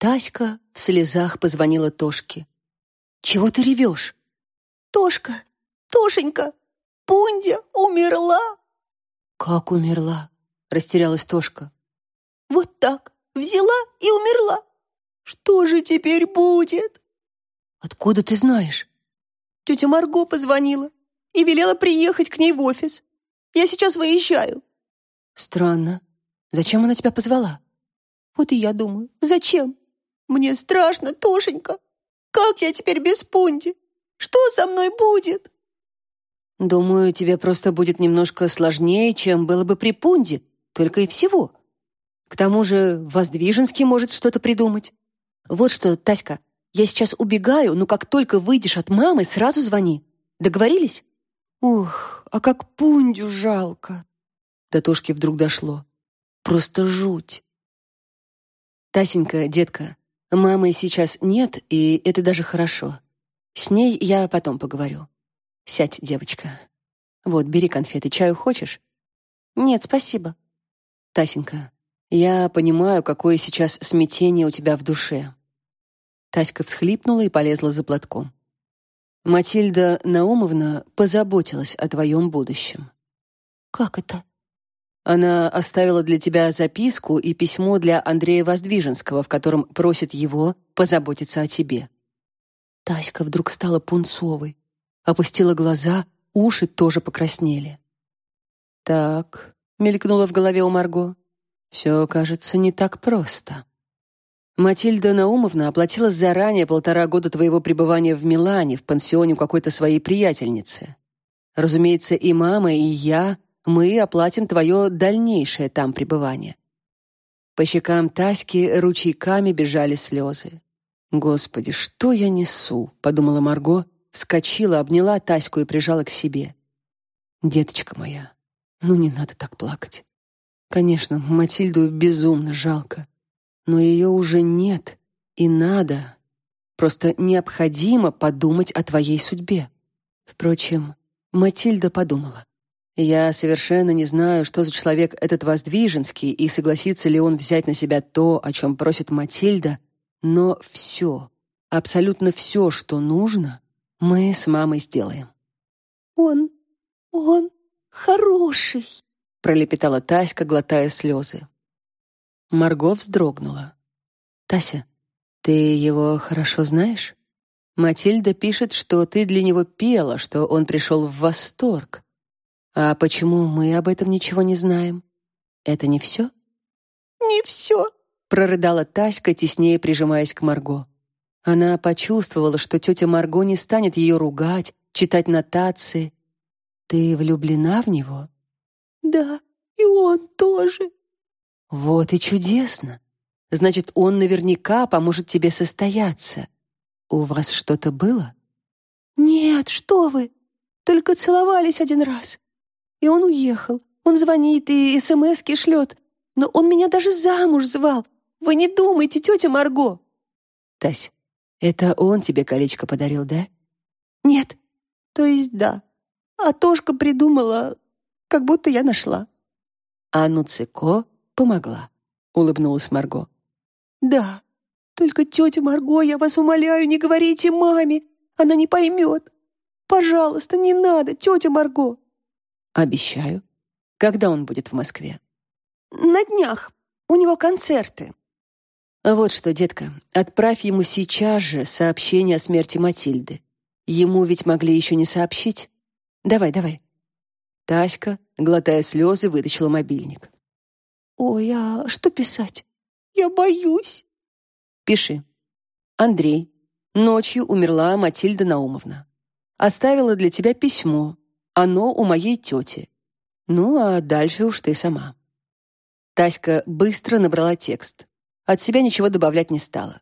Таська в слезах позвонила Тошке. «Чего ты ревешь?» «Тошка, Тошенька, Пундя умерла!» «Как умерла?» — растерялась Тошка. «Вот так, взяла и умерла. Что же теперь будет?» «Откуда ты знаешь?» Тетя Марго позвонила и велела приехать к ней в офис. Я сейчас выезжаю». «Странно. Зачем она тебя позвала?» «Вот и я думаю, зачем? Мне страшно, Тошенька. Как я теперь без Пунди? Что со мной будет?» «Думаю, тебе просто будет немножко сложнее, чем было бы при Пунде, только и всего. К тому же Воздвиженский может что-то придумать. Вот что, Таська, я сейчас убегаю, но как только выйдешь от мамы, сразу звони. Договорились?» Ух, а как Пундю жалко. До Тошки вдруг дошло. Просто жуть. Тасенька, детка, мамы сейчас нет, и это даже хорошо. С ней я потом поговорю. Сядь, девочка. Вот, бери конфеты. Чаю хочешь? Нет, спасибо. Тасенька, я понимаю, какое сейчас смятение у тебя в душе. Таська всхлипнула и полезла за платком. Матильда Наумовна позаботилась о твоем будущем. Как это? Она оставила для тебя записку и письмо для Андрея Воздвиженского, в котором просит его позаботиться о тебе. Таська вдруг стала пунцовой, опустила глаза, уши тоже покраснели. Так, мелькнуло в голове у Марго. Все, кажется, не так просто. Матильда Наумовна оплатила заранее полтора года твоего пребывания в Милане в пансионе у какой-то своей приятельницы. Разумеется, и мама, и я, мы оплатим твое дальнейшее там пребывание. По щекам Таськи ручейками бежали слезы. Господи, что я несу, подумала Марго, вскочила, обняла Таську и прижала к себе. Деточка моя, ну не надо так плакать. Конечно, Матильду безумно жалко но ее уже нет, и надо, просто необходимо подумать о твоей судьбе. Впрочем, Матильда подумала. Я совершенно не знаю, что за человек этот Воздвиженский и согласится ли он взять на себя то, о чем просит Матильда, но все, абсолютно все, что нужно, мы с мамой сделаем. Он, он хороший, пролепетала Таська, глотая слезы. Марго вздрогнула. «Тася, ты его хорошо знаешь? Матильда пишет, что ты для него пела, что он пришел в восторг. А почему мы об этом ничего не знаем? Это не все?» «Не все», — прорыдала Таська, теснее прижимаясь к Марго. Она почувствовала, что тетя Марго не станет ее ругать, читать нотации. «Ты влюблена в него?» «Да, и он тоже», вот и чудесно. Значит, он наверняка поможет тебе состояться. У вас что-то было? Нет, что вы? Только целовались один раз. И он уехал. Он звонит и СМСки шлет. Но он меня даже замуж звал. Вы не думайте, тетя Марго. Тась, это он тебе колечко подарил, да? Нет. То есть да. А Тошка придумала, как будто я нашла. А ну Цыко помогла», — улыбнулась Марго. «Да, только тетя Марго, я вас умоляю, не говорите маме, она не поймет. Пожалуйста, не надо, тетя Марго». «Обещаю. Когда он будет в Москве?» «На днях. У него концерты». «Вот что, детка, отправь ему сейчас же сообщение о смерти Матильды. Ему ведь могли еще не сообщить. Давай, давай». Таська, глотая слезы, вытащила мобильник. «Ой, а что писать? Я боюсь». «Пиши. Андрей, ночью умерла Матильда Наумовна. Оставила для тебя письмо. Оно у моей тети. Ну, а дальше уж ты сама». Таська быстро набрала текст. От себя ничего добавлять не стала.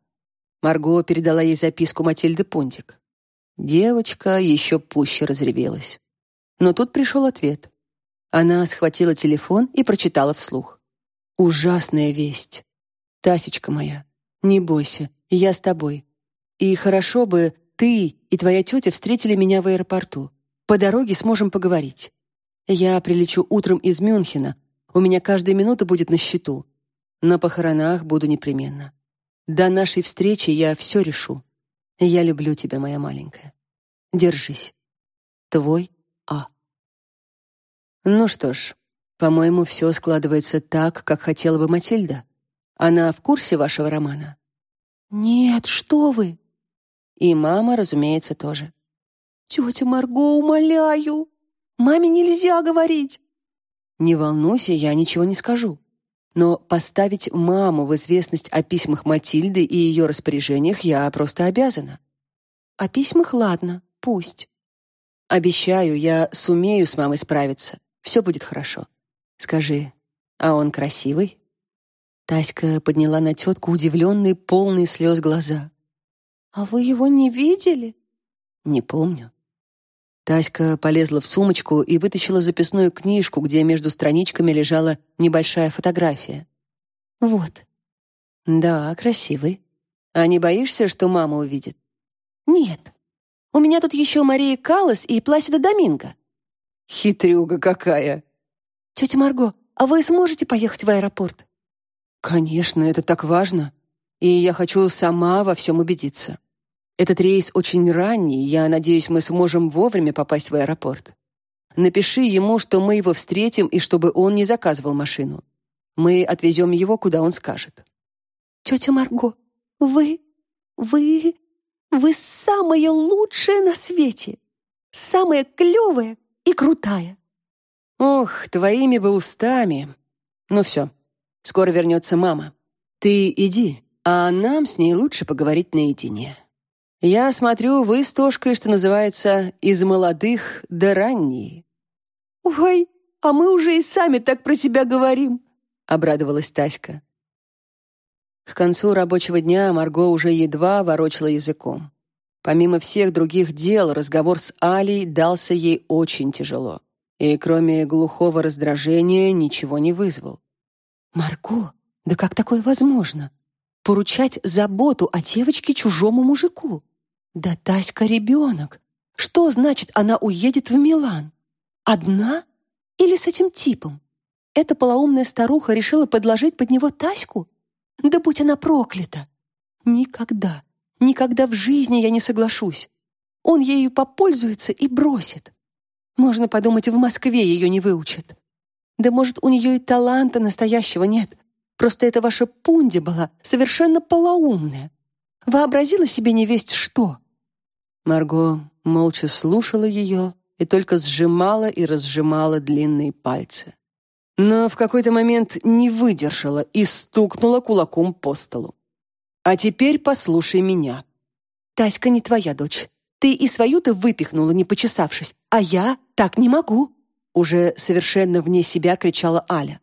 Марго передала ей записку Матильды Пунтик. Девочка еще пуще разревелась. Но тут пришел ответ. Она схватила телефон и прочитала вслух. Ужасная весть. Тасечка моя, не бойся, я с тобой. И хорошо бы ты и твоя тетя встретили меня в аэропорту. По дороге сможем поговорить. Я прилечу утром из Мюнхена. У меня каждая минута будет на счету. На похоронах буду непременно. До нашей встречи я все решу. Я люблю тебя, моя маленькая. Держись. Твой А. Ну что ж, по-моему, все складывается так, как хотела бы Матильда. Она в курсе вашего романа? Нет, что вы? И мама, разумеется, тоже. Тетя Марго, умоляю. Маме нельзя говорить. Не волнуйся, я ничего не скажу. Но поставить маму в известность о письмах Матильды и ее распоряжениях я просто обязана. О письмах ладно, пусть. Обещаю, я сумею с мамой справиться. Все будет хорошо. Скажи, а он красивый? Таська подняла на тетку удивленные, полные слез глаза. А вы его не видели? Не помню. Таська полезла в сумочку и вытащила записную книжку, где между страничками лежала небольшая фотография. Вот. Да, красивый. А не боишься, что мама увидит? Нет. У меня тут еще Мария Каллас и Пласида Доминго. Хитрюга какая. Тетя Марго, а вы сможете поехать в аэропорт? Конечно, это так важно. И я хочу сама во всем убедиться. Этот рейс очень ранний, я надеюсь, мы сможем вовремя попасть в аэропорт. Напиши ему, что мы его встретим и чтобы он не заказывал машину. Мы отвезем его, куда он скажет. Тетя Марго, вы, вы, вы самая лучшая на свете, самая клевая и крутая. Ох, твоими бы устами. Ну все, скоро вернется мама. Ты иди, а нам с ней лучше поговорить наедине. Я смотрю, вы с Тошкой, что называется, из молодых до ранние. Ой, а мы уже и сами так про себя говорим, обрадовалась Таська. К концу рабочего дня Марго уже едва ворочала языком. Помимо всех других дел, разговор с Алей дался ей очень тяжело. И кроме глухого раздражения ничего не вызвал. «Марго, да как такое возможно? Поручать заботу о девочке чужому мужику? Да Таська ребенок. Что значит, она уедет в Милан? Одна или с этим типом? Эта полоумная старуха решила подложить под него Таську? Да будь она проклята! Никогда, никогда в жизни я не соглашусь. Он ею попользуется и бросит. Можно подумать, в Москве ее не выучат. Да может, у нее и таланта настоящего нет. Просто эта ваша Пунди была совершенно полоумная. Вообразила себе невесть что. Марго молча слушала ее и только сжимала и разжимала длинные пальцы. Но в какой-то момент не выдержала и стукнула кулаком по столу. «А теперь послушай меня». «Таська не твоя дочь. Ты и свою-то выпихнула, не почесавшись, а я так не могу». Уже совершенно вне себя кричала Аля.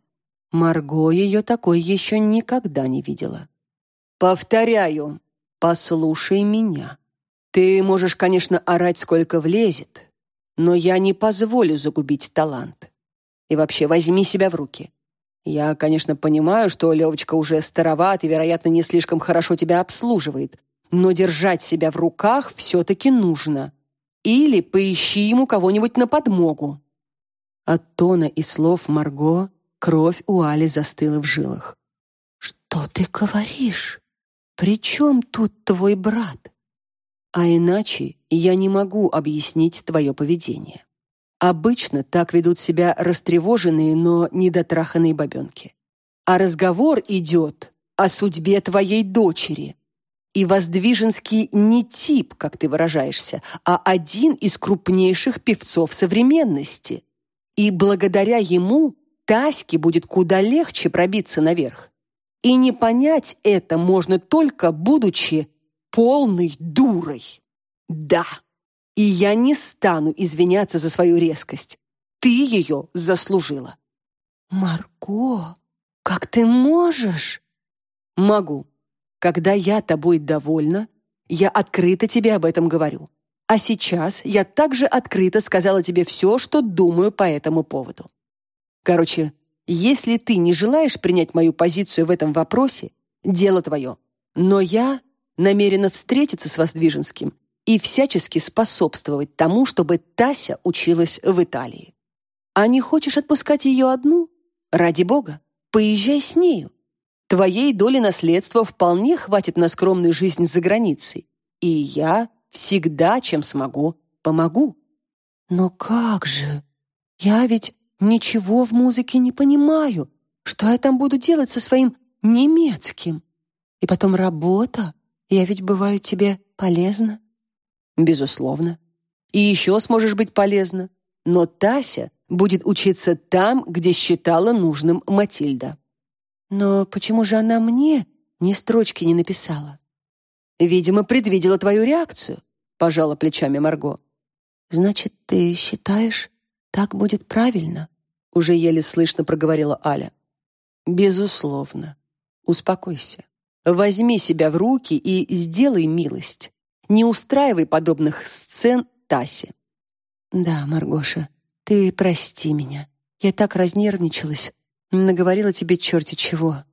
Марго ее такой еще никогда не видела. «Повторяю, послушай меня». Ты можешь, конечно, орать сколько влезет, но я не позволю загубить талант. И вообще, возьми себя в руки. Я, конечно, понимаю, что Левочка уже староват и, вероятно, не слишком хорошо тебя обслуживает, но держать себя в руках все-таки нужно. Или поищи ему кого-нибудь на подмогу». От тона и слов Марго кровь у Али застыла в жилах. «Что ты говоришь? При чем тут твой брат?» А иначе я не могу объяснить твое поведение. Обычно так ведут себя растревоженные, но недотраханные бабенки. А разговор идет о судьбе твоей дочери. И Воздвиженский не тип, как ты выражаешься, а один из крупнейших певцов современности. И благодаря ему Таське будет куда легче пробиться наверх. И не понять это можно только будучи полной дурой. Да, и я не стану извиняться за свою резкость. Ты ее заслужила. Марко, как ты можешь? Могу. Когда я тобой довольна, я открыто тебе об этом говорю. А сейчас я также открыто сказала тебе все, что думаю по этому поводу. Короче, если ты не желаешь принять мою позицию в этом вопросе, дело твое. Но я намерена встретиться с Воздвиженским и всячески способствовать тому, чтобы Тася училась в Италии. А не хочешь отпускать ее одну? Ради бога, поезжай с нею. Твоей доли наследства вполне хватит на скромную жизнь за границей. И я всегда, чем смогу, помогу. Но как же? Я ведь ничего в музыке не понимаю. Что я там буду делать со своим немецким? И потом работа. Я ведь бываю тебе полезна. Безусловно. И еще сможешь быть полезна. Но Тася будет учиться там, где считала нужным Матильда. Но почему же она мне ни строчки не написала? Видимо, предвидела твою реакцию, пожала плечами Марго. Значит, ты считаешь, так будет правильно? Уже еле слышно проговорила Аля. Безусловно. Успокойся. Возьми себя в руки и сделай милость. Не устраивай подобных сцен Тасе. Да, Маргоша, ты прости меня. Я так разнервничалась, наговорила тебе черти чего.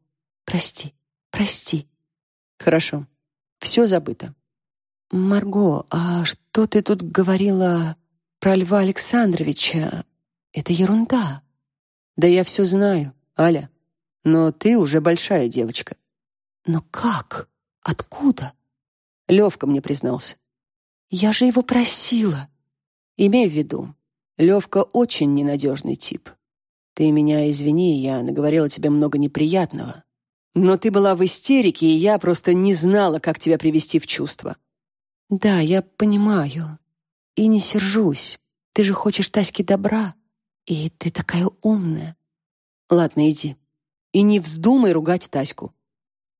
Прости, прости. Хорошо. Все забыто. Марго, а что ты тут говорила про Льва Александровича? Это ерунда. Да я все знаю, Аля. Но ты уже большая девочка. Но как? Откуда? Левка мне признался. Я же его просила. Имей в виду, Левка очень ненадежный тип. Ты меня извини, я наговорила тебе много неприятного. Но ты была в истерике, и я просто не знала, как тебя привести в чувство. Да, я понимаю. И не сержусь. Ты же хочешь Таське добра. И ты такая умная. Ладно, иди. И не вздумай ругать Таську.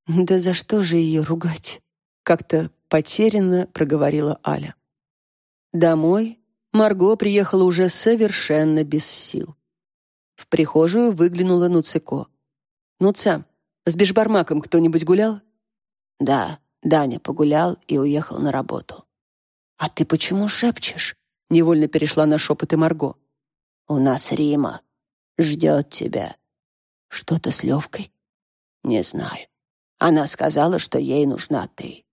Да за что же ее ругать? Как-то потерянно проговорила Аля. Домой Марго приехала уже совершенно без сил. В прихожую выглянула Нуцико. «Нуца, с бешбармаком кто-нибудь гулял?» «Да, Даня погулял и уехал на работу». «А ты почему шепчешь?» Невольно перешла на шепоты Марго. «У нас Рима. Ждет тебя». «Что-то с Левкой?» «Не знаю. Она сказала, что ей нужна ты».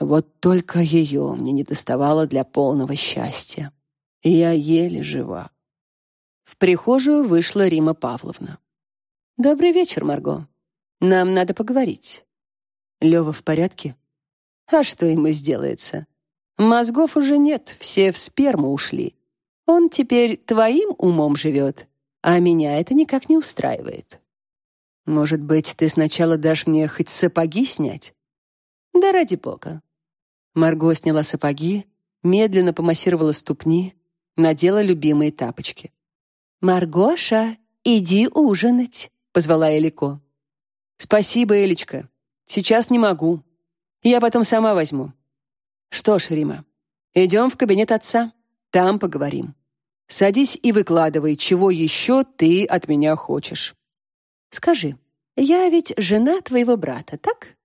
Вот только ее мне не доставало для полного счастья. Я еле жива. В прихожую вышла Рима Павловна. «Добрый вечер, Марго. Нам надо поговорить». «Лёва в порядке?» «А что ему сделается? Мозгов уже нет, все в сперму ушли. Он теперь твоим умом живет, а меня это никак не устраивает. Может быть, ты сначала дашь мне хоть сапоги снять? Да ради бога. Марго сняла сапоги, медленно помассировала ступни, надела любимые тапочки. «Маргоша, иди ужинать», — позвала Элико. «Спасибо, Элечка. Сейчас не могу. Я потом сама возьму». «Что ж, Рима, идем в кабинет отца. Там поговорим. Садись и выкладывай, чего еще ты от меня хочешь. Скажи, я ведь жена твоего брата, так?»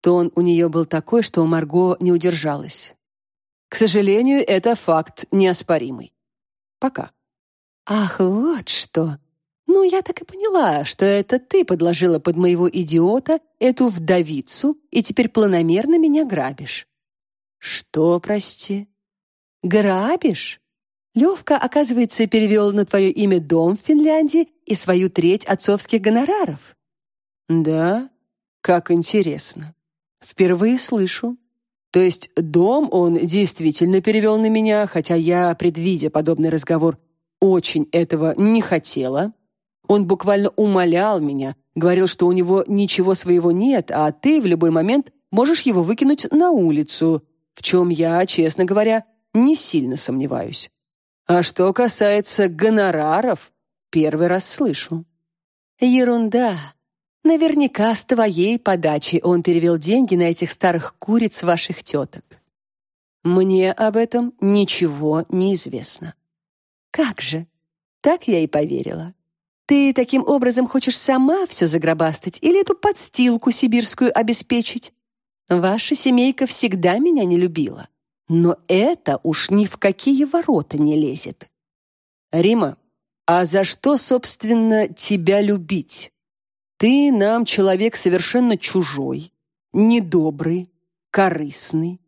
Тон у нее был такой, что Марго не удержалась. К сожалению, это факт неоспоримый. Пока. Ах, вот что. Ну, я так и поняла, что это ты подложила под моего идиота эту вдовицу и теперь планомерно меня грабишь. Что, прости? Грабишь? Левка, оказывается, перевел на твое имя дом в Финляндии и свою треть отцовских гонораров. Да? Как интересно. Впервые слышу. То есть дом он действительно перевел на меня, хотя я, предвидя подобный разговор, очень этого не хотела. Он буквально умолял меня, говорил, что у него ничего своего нет, а ты в любой момент можешь его выкинуть на улицу, в чем я, честно говоря, не сильно сомневаюсь. А что касается гонораров, первый раз слышу. Ерунда. Наверняка с твоей подачи он перевел деньги на этих старых куриц ваших теток. Мне об этом ничего не известно. Как же? Так я и поверила. Ты таким образом хочешь сама все загробастать или эту подстилку сибирскую обеспечить? Ваша семейка всегда меня не любила. Но это уж ни в какие ворота не лезет. Рима, а за что, собственно, тебя любить? Ты нам человек совершенно чужой, недобрый, корыстный.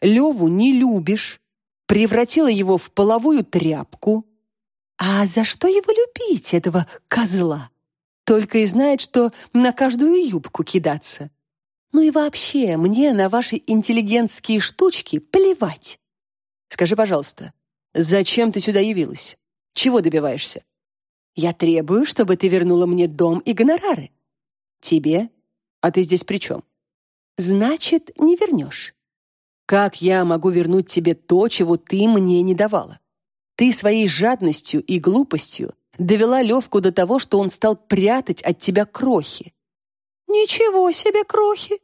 Леву не любишь, превратила его в половую тряпку. А за что его любить, этого козла? Только и знает, что на каждую юбку кидаться. Ну и вообще, мне на ваши интеллигентские штучки плевать. Скажи, пожалуйста, зачем ты сюда явилась? Чего добиваешься? Я требую, чтобы ты вернула мне дом и гонорары. Тебе? А ты здесь при чем? Значит, не вернешь. Как я могу вернуть тебе то, чего ты мне не давала? Ты своей жадностью и глупостью довела Левку до того, что он стал прятать от тебя крохи. Ничего себе крохи!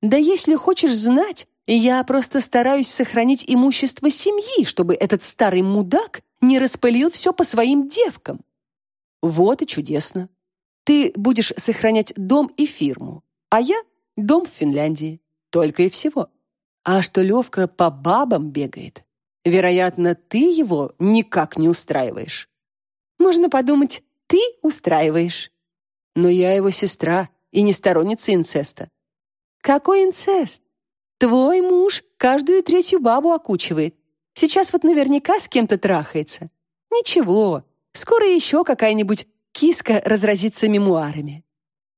Да если хочешь знать, я просто стараюсь сохранить имущество семьи, чтобы этот старый мудак не распылил все по своим девкам. Вот и чудесно. Ты будешь сохранять дом и фирму, а я — дом в Финляндии. Только и всего. А что Левка по бабам бегает, вероятно, ты его никак не устраиваешь. Можно подумать, ты устраиваешь. Но я его сестра и не сторонница инцеста. Какой инцест? Твой муж каждую третью бабу окучивает. Сейчас вот наверняка с кем-то трахается. Ничего, скоро еще какая-нибудь киска разразится мемуарами.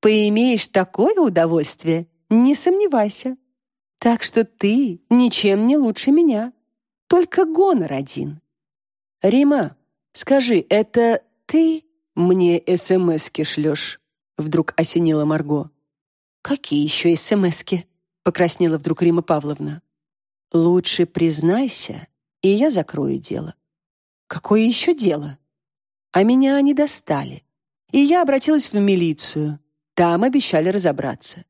Поимеешь такое удовольствие, не сомневайся. Так что ты ничем не лучше меня. Только гонор один. Рима, скажи, это ты мне СМСки шлешь? Вдруг осенила Марго. Какие еще СМСки? Покраснела вдруг Рима Павловна. Лучше признайся, и я закрою дело. Какое еще дело? А меня они достали. И я обратилась в милицию. Там обещали разобраться.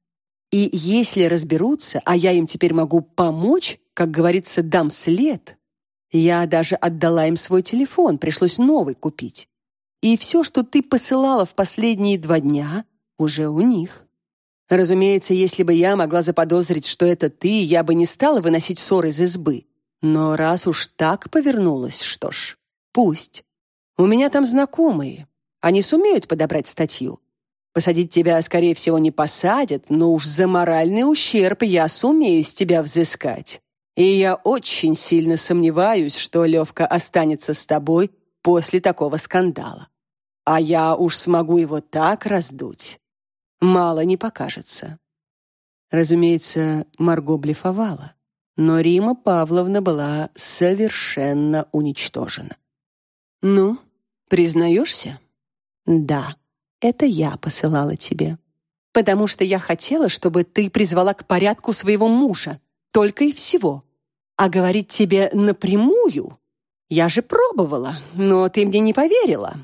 И если разберутся, а я им теперь могу помочь, как говорится, дам след. Я даже отдала им свой телефон, пришлось новый купить. И все, что ты посылала в последние два дня, уже у них. Разумеется, если бы я могла заподозрить, что это ты, я бы не стала выносить ссор из избы. Но раз уж так повернулось, что ж, пусть. У меня там знакомые. Они сумеют подобрать статью. Посадить тебя, скорее всего, не посадят, но уж за моральный ущерб я сумею с тебя взыскать. И я очень сильно сомневаюсь, что Левка останется с тобой после такого скандала. А я уж смогу его так раздуть. Мало не покажется. Разумеется, Марго блефовала, но Рима Павловна была совершенно уничтожена. «Ну, признаешься?» «Да, это я посылала тебе. Потому что я хотела, чтобы ты призвала к порядку своего мужа. Только и всего. А говорить тебе напрямую я же пробовала, но ты мне не поверила.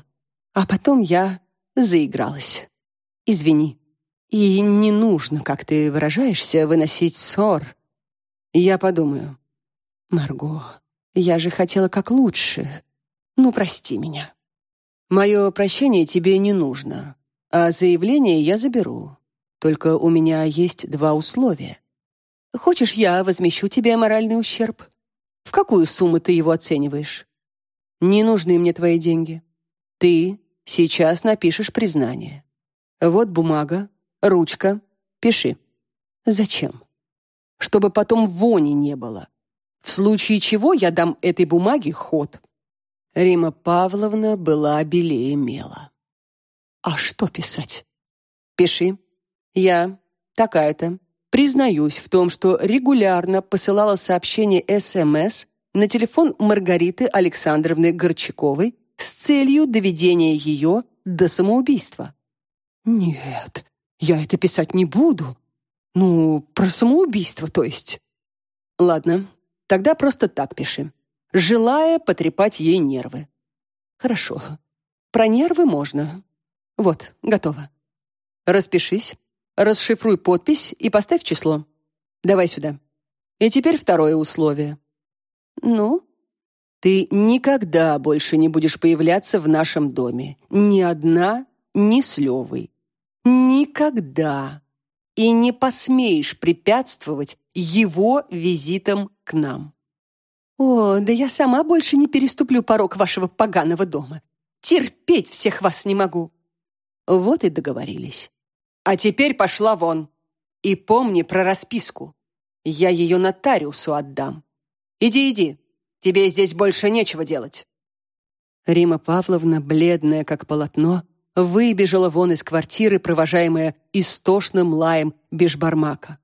А потом я заигралась. Извини. И не нужно, как ты выражаешься, выносить ссор. Я подумаю. Марго, я же хотела как лучше. Ну, прости меня. Мое прощение тебе не нужно, а заявление я заберу. Только у меня есть два условия. Хочешь, я возмещу тебе моральный ущерб? В какую сумму ты его оцениваешь? Не нужны мне твои деньги. Ты сейчас напишешь признание. Вот бумага, ручка, пиши. Зачем? Чтобы потом вони не было. В случае чего я дам этой бумаге ход. Рима Павловна была белее мела. «А что писать?» «Пиши. Я, такая-то, признаюсь в том, что регулярно посылала сообщение СМС на телефон Маргариты Александровны Горчаковой с целью доведения ее до самоубийства». «Нет, я это писать не буду. Ну, про самоубийство, то есть». «Ладно, тогда просто так пиши желая потрепать ей нервы. Хорошо. Про нервы можно. Вот, готово. Распишись, расшифруй подпись и поставь число. Давай сюда. И теперь второе условие. Ну, ты никогда больше не будешь появляться в нашем доме. Ни одна, ни с Левой. Никогда. И не посмеешь препятствовать его визитам к нам. «О, да я сама больше не переступлю порог вашего поганого дома. Терпеть всех вас не могу». Вот и договорились. «А теперь пошла вон. И помни про расписку. Я ее нотариусу отдам. Иди, иди. Тебе здесь больше нечего делать». Рима Павловна, бледная как полотно, выбежала вон из квартиры, провожаемая истошным лаем бешбармака.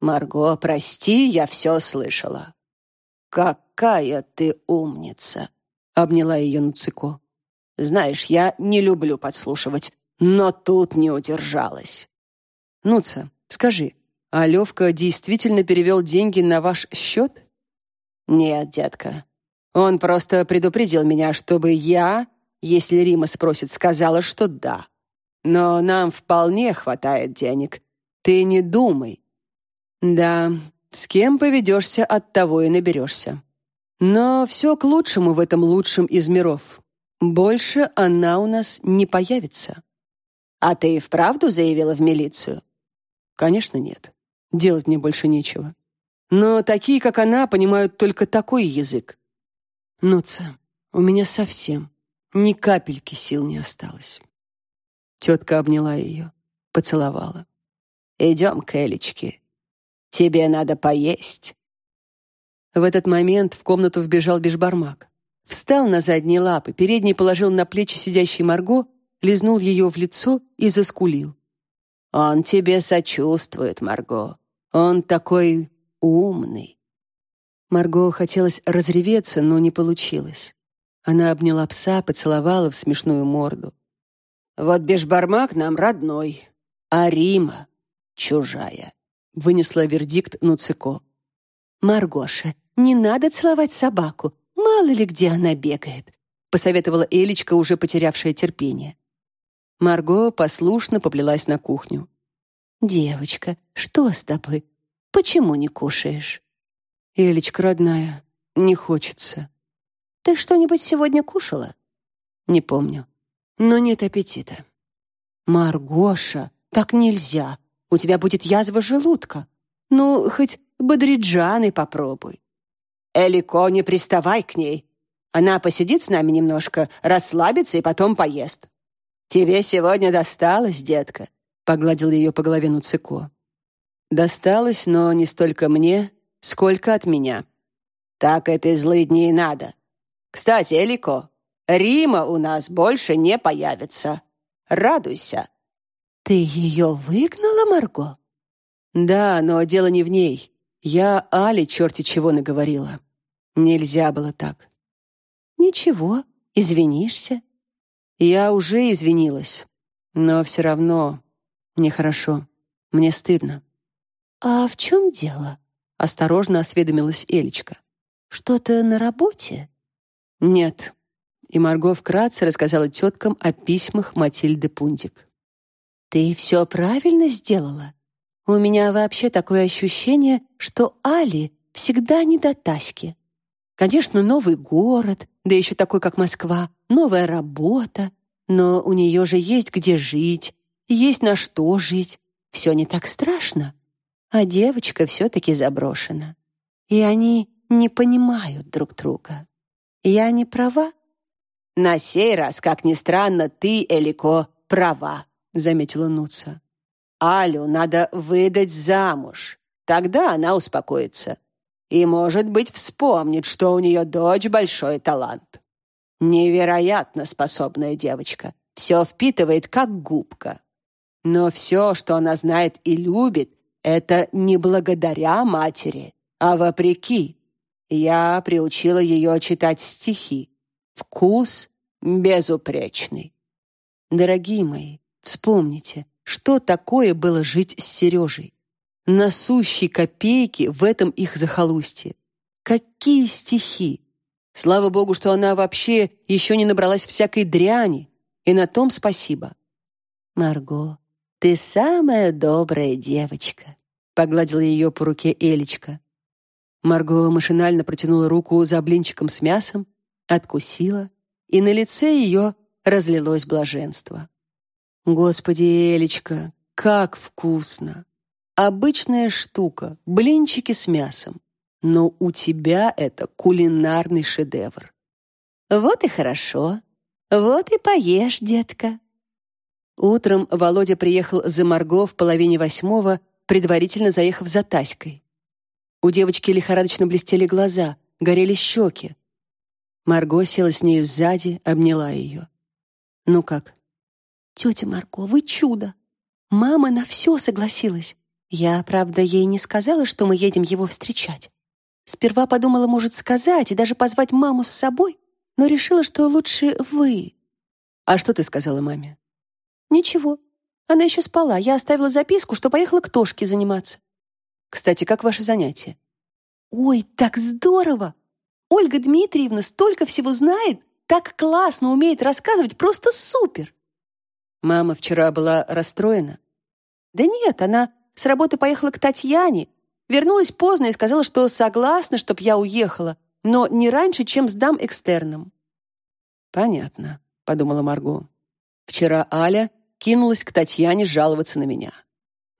«Марго, прости, я все слышала». «Какая ты умница!» — обняла ее Нуцико. «Знаешь, я не люблю подслушивать, но тут не удержалась». «Нуца, скажи, а Левка действительно перевел деньги на ваш счет?» «Нет, детка. Он просто предупредил меня, чтобы я, если Рима спросит, сказала, что да. Но нам вполне хватает денег. Ты не думай. Да, с кем поведешься, от того и наберешься. Но все к лучшему в этом лучшем из миров. Больше она у нас не появится. А ты и вправду заявила в милицию? Конечно, нет. Делать мне больше нечего. Но такие, как она, понимают только такой язык. Нуца, у меня совсем ни капельки сил не осталось. Тетка обняла ее, поцеловала. «Идем к Элечке. Тебе надо поесть». В этот момент в комнату вбежал бешбармак. Встал на задние лапы, передний положил на плечи сидящей Марго, лизнул ее в лицо и заскулил. «Он тебе сочувствует, Марго. Он такой умный». Марго хотелось разреветься, но не получилось. Она обняла пса, поцеловала в смешную морду. «Вот бешбармак нам родной, а Рима чужая», — вынесла вердикт Нуцико. «Маргоша, не надо целовать собаку. Мало ли где она бегает», — посоветовала Элечка, уже потерявшая терпение. Марго послушно поплелась на кухню. «Девочка, что с тобой? Почему не кушаешь?» «Элечка, родная, не хочется». «Ты что-нибудь сегодня кушала?» «Не помню. Но нет аппетита». «Маргоша, так нельзя. У тебя будет язва желудка. Ну, хоть бодриджаны попробуй». «Элико, не приставай к ней. Она посидит с нами немножко, расслабится и потом поест. Тебе сегодня досталось, детка», — погладил ее по голове Нуцико. «Досталось, но не столько мне, сколько от меня». «Так этой злые дни и надо. Кстати, Элико, Рима у нас больше не появится. Радуйся». «Ты ее выгнала, Марго?» «Да, но дело не в ней. Я Али черти чего наговорила. Нельзя было так». «Ничего, извинишься». Я уже извинилась, но все равно нехорошо. Мне стыдно. «А в чем дело?» — осторожно осведомилась Элечка. «Что-то на работе?» «Нет». И Марго вкратце рассказала теткам о письмах Матильды Пундик. «Ты все правильно сделала. У меня вообще такое ощущение, что Али всегда не до Таськи. Конечно, новый город, да еще такой, как Москва, новая работа, но у нее же есть где жить, есть на что жить. Все не так страшно. А девочка все-таки заброшена. И они не понимают друг друга. Я не права? На сей раз, как ни странно, ты, Элико, права, заметила Нуца. Алю надо выдать замуж. Тогда она успокоится. И, может быть, вспомнит, что у нее дочь большой талант. Невероятно способная девочка. Все впитывает, как губка. Но все, что она знает и любит, это не благодаря матери, а вопреки. Я приучила ее читать стихи. Вкус безупречный. Дорогие мои, вспомните, что такое было жить с Сережей. На сущей копейки в этом их захолустье. Какие стихи! Слава богу, что она вообще еще не набралась всякой дряни, и на том спасибо. «Марго, ты самая добрая девочка», — погладила ее по руке Элечка. Марго машинально протянула руку за блинчиком с мясом, откусила, и на лице ее разлилось блаженство. «Господи, Элечка, как вкусно! Обычная штука, блинчики с мясом, но у тебя это кулинарный шедевр». «Вот и хорошо. Вот и поешь, детка». Утром Володя приехал за Марго в половине восьмого, предварительно заехав за Таськой. У девочки лихорадочно блестели глаза, горели щеки. Марго села с нею сзади, обняла ее. «Ну как?» «Тетя Марко, вы чудо! Мама на все согласилась. Я, правда, ей не сказала, что мы едем его встречать. Сперва подумала, может, сказать и даже позвать маму с собой, но решила, что лучше вы». «А что ты сказала маме?» «Ничего. Она еще спала. Я оставила записку, что поехала к Тошке заниматься». «Кстати, как ваше занятие?» «Ой, так здорово! Ольга Дмитриевна столько всего знает, так классно умеет рассказывать, просто супер!» Мама вчера была расстроена. Да нет, она с работы поехала к Татьяне, вернулась поздно и сказала, что согласна, чтоб я уехала, но не раньше, чем сдам экстерном. Понятно, подумала Марго. Вчера Аля кинулась к Татьяне жаловаться на меня.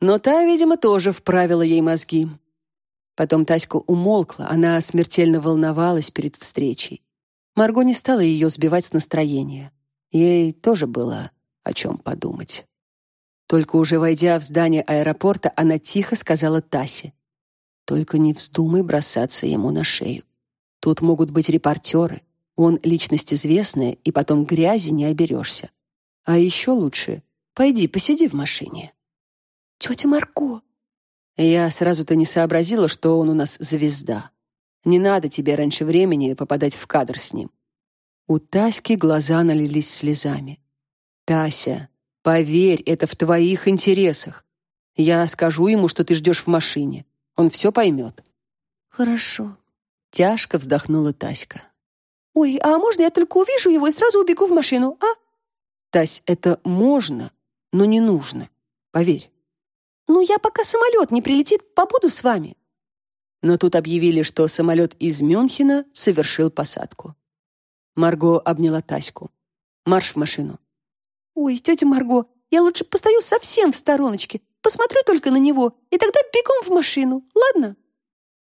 Но та, видимо, тоже вправила ей мозги. Потом Таська умолкла, она смертельно волновалась перед встречей. Марго не стала ее сбивать с настроения. Ей тоже было о чем подумать. Только уже войдя в здание аэропорта, она тихо сказала Тасе. «Только не вздумай бросаться ему на шею. Тут могут быть репортеры. Он личность известная, и потом грязи не оберешься. А еще лучше пойди посиди в машине». «Тетя Марко!» Я сразу-то не сообразила, что он у нас звезда. Не надо тебе раньше времени попадать в кадр с ним. У Таськи глаза налились слезами. Тася, поверь, это в твоих интересах. Я скажу ему, что ты ждешь в машине. Он все поймет. Хорошо. Тяжко вздохнула Таська. Ой, а можно я только увижу его и сразу убегу в машину, а? Тась, это можно, но не нужно. Поверь. Ну, я пока самолет не прилетит, побуду с вами. Но тут объявили, что самолет из Мюнхена совершил посадку. Марго обняла Таську. Марш в машину. «Ой, тетя Марго, я лучше постою совсем в стороночке, посмотрю только на него, и тогда бегом в машину, ладно?»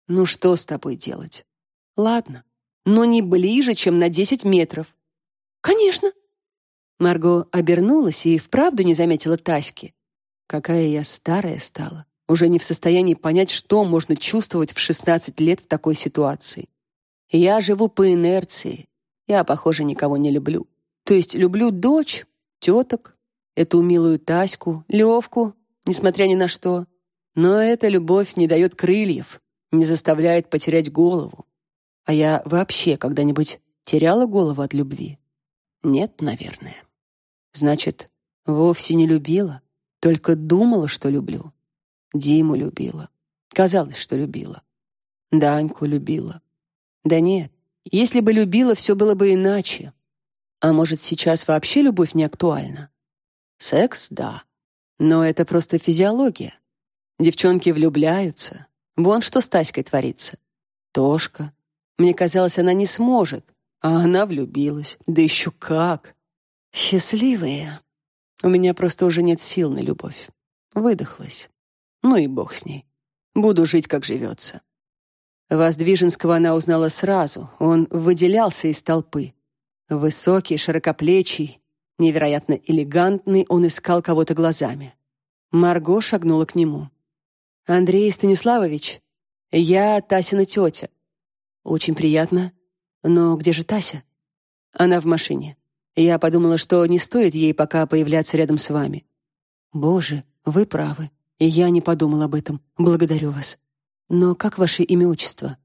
«Ну что с тобой делать?» «Ладно, но не ближе, чем на десять метров». «Конечно». Марго обернулась и вправду не заметила Таськи. Какая я старая стала, уже не в состоянии понять, что можно чувствовать в 16 лет в такой ситуации. Я живу по инерции. Я, похоже, никого не люблю. То есть люблю дочь, теток, эту милую Таську, Левку, несмотря ни на что. Но эта любовь не дает крыльев, не заставляет потерять голову. А я вообще когда-нибудь теряла голову от любви? Нет, наверное. Значит, вовсе не любила, только думала, что люблю. Диму любила. Казалось, что любила. Даньку любила. Да нет, если бы любила, все было бы иначе. А может, сейчас вообще любовь не актуальна? Секс — да. Но это просто физиология. Девчонки влюбляются. Вон что с Таськой творится. Тошка. Мне казалось, она не сможет. А она влюбилась. Да еще как. Счастливые. У меня просто уже нет сил на любовь. Выдохлась. Ну и бог с ней. Буду жить, как живется. Воздвиженского она узнала сразу. Он выделялся из толпы. Высокий, широкоплечий, невероятно элегантный, он искал кого-то глазами. Марго шагнула к нему. «Андрей Станиславович, я Тасина тетя. Очень приятно. Но где же Тася?» «Она в машине. Я подумала, что не стоит ей пока появляться рядом с вами». «Боже, вы правы. И я не подумал об этом. Благодарю вас. Но как ваше имя-отчество?»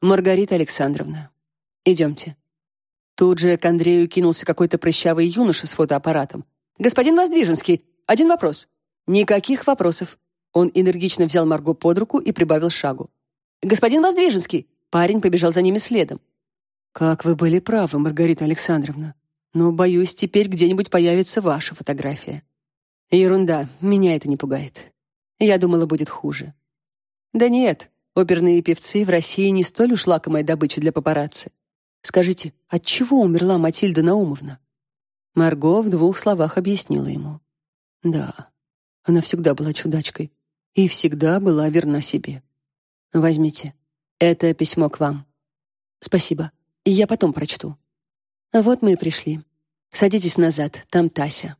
«Маргарита Александровна. Идемте». Тут же к Андрею кинулся какой-то прыщавый юноша с фотоаппаратом. «Господин Воздвиженский, один вопрос». «Никаких вопросов». Он энергично взял Марго под руку и прибавил шагу. «Господин Воздвиженский!» Парень побежал за ними следом. «Как вы были правы, Маргарита Александровна. Но, боюсь, теперь где-нибудь появится ваша фотография». «Ерунда, меня это не пугает. Я думала, будет хуже». «Да нет, оперные певцы в России не столь уж лакомая добыча для папарацци. Скажите, от чего умерла Матильда Наумовна? Марго в двух словах объяснила ему. Да, она всегда была чудачкой и всегда была верна себе. Возьмите. Это письмо к вам. Спасибо. И я потом прочту. Вот мы и пришли. Садитесь назад, там Тася.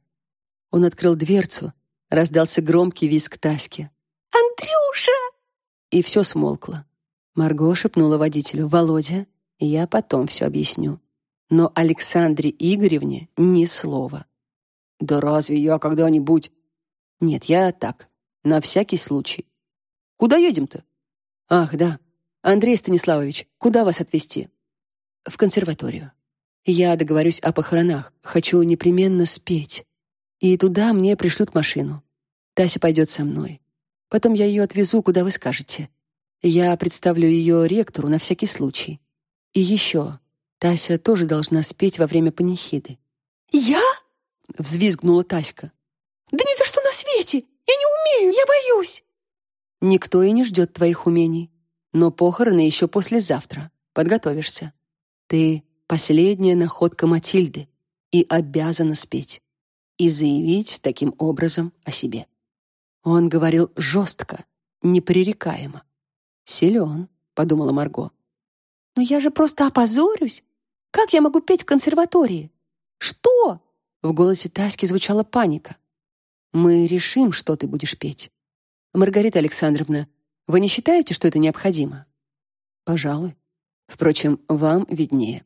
Он открыл дверцу, раздался громкий визг Таськи. «Андрюша!» И все смолкло. Марго шепнула водителю. «Володя, я потом все объясню. Но Александре Игоревне ни слова. «Да разве я когда-нибудь...» «Нет, я так, на всякий случай. Куда едем-то?» «Ах, да. Андрей Станиславович, куда вас отвезти?» «В консерваторию. Я договорюсь о похоронах. Хочу непременно спеть. И туда мне пришлют машину. Тася пойдет со мной. Потом я ее отвезу, куда вы скажете. Я представлю ее ректору на всякий случай. И еще, Тася тоже должна спеть во время панихиды. «Я?» — взвизгнула Таська. «Да ни за что на свете! Я не умею, я боюсь!» «Никто и не ждет твоих умений. Но похороны еще послезавтра. Подготовишься. Ты — последняя находка Матильды и обязана спеть. И заявить таким образом о себе». Он говорил жестко, непререкаемо. «Силен», — подумала Марго. «Но я же просто опозорюсь. Как я могу петь в консерватории? Что?» В голосе Таськи звучала паника. «Мы решим, что ты будешь петь. Маргарита Александровна, вы не считаете, что это необходимо?» «Пожалуй. Впрочем, вам виднее.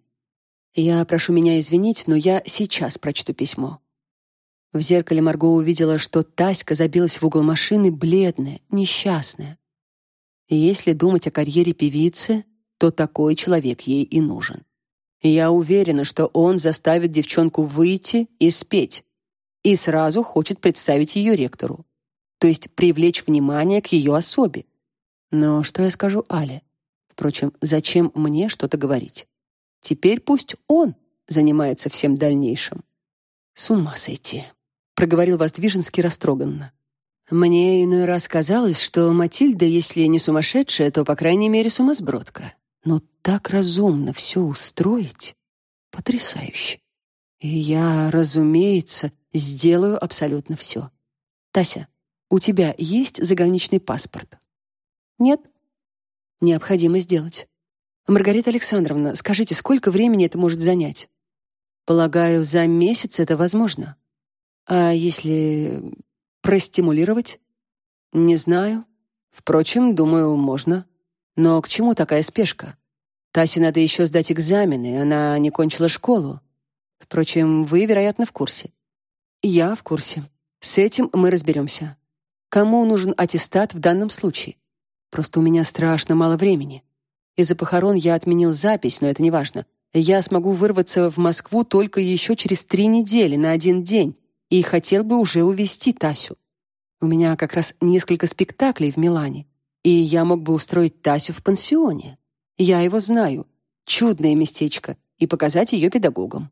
Я прошу меня извинить, но я сейчас прочту письмо». В зеркале Марго увидела, что Таська забилась в угол машины, бледная, несчастная. Если думать о карьере певицы, то такой человек ей и нужен. Я уверена, что он заставит девчонку выйти и спеть. И сразу хочет представить ее ректору. То есть привлечь внимание к ее особе. Но что я скажу Але? Впрочем, зачем мне что-то говорить? Теперь пусть он занимается всем дальнейшим. С ума сойти, проговорил Воздвиженский растроганно. Мне иной раз казалось, что Матильда, если не сумасшедшая, то, по крайней мере, сумасбродка. Но так разумно все устроить — потрясающе. И я, разумеется, сделаю абсолютно все. Тася, у тебя есть заграничный паспорт? Нет. Необходимо сделать. Маргарита Александровна, скажите, сколько времени это может занять? Полагаю, за месяц это возможно. А если простимулировать? Не знаю. Впрочем, думаю, можно. Но к чему такая спешка? Тасе надо еще сдать экзамены, она не кончила школу. Впрочем, вы, вероятно, в курсе. Я в курсе. С этим мы разберемся. Кому нужен аттестат в данном случае? Просто у меня страшно мало времени. Из-за похорон я отменил запись, но это не важно. Я смогу вырваться в Москву только еще через три недели на один день и хотел бы уже увезти Тасю. У меня как раз несколько спектаклей в Милане. И я мог бы устроить Тасю в пансионе. Я его знаю. Чудное местечко. И показать ее педагогам.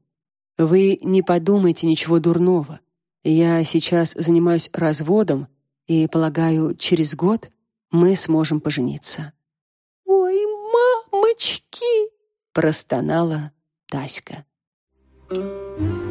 Вы не подумайте ничего дурного. Я сейчас занимаюсь разводом, и, полагаю, через год мы сможем пожениться очки!» — простонала Таська. Thank you.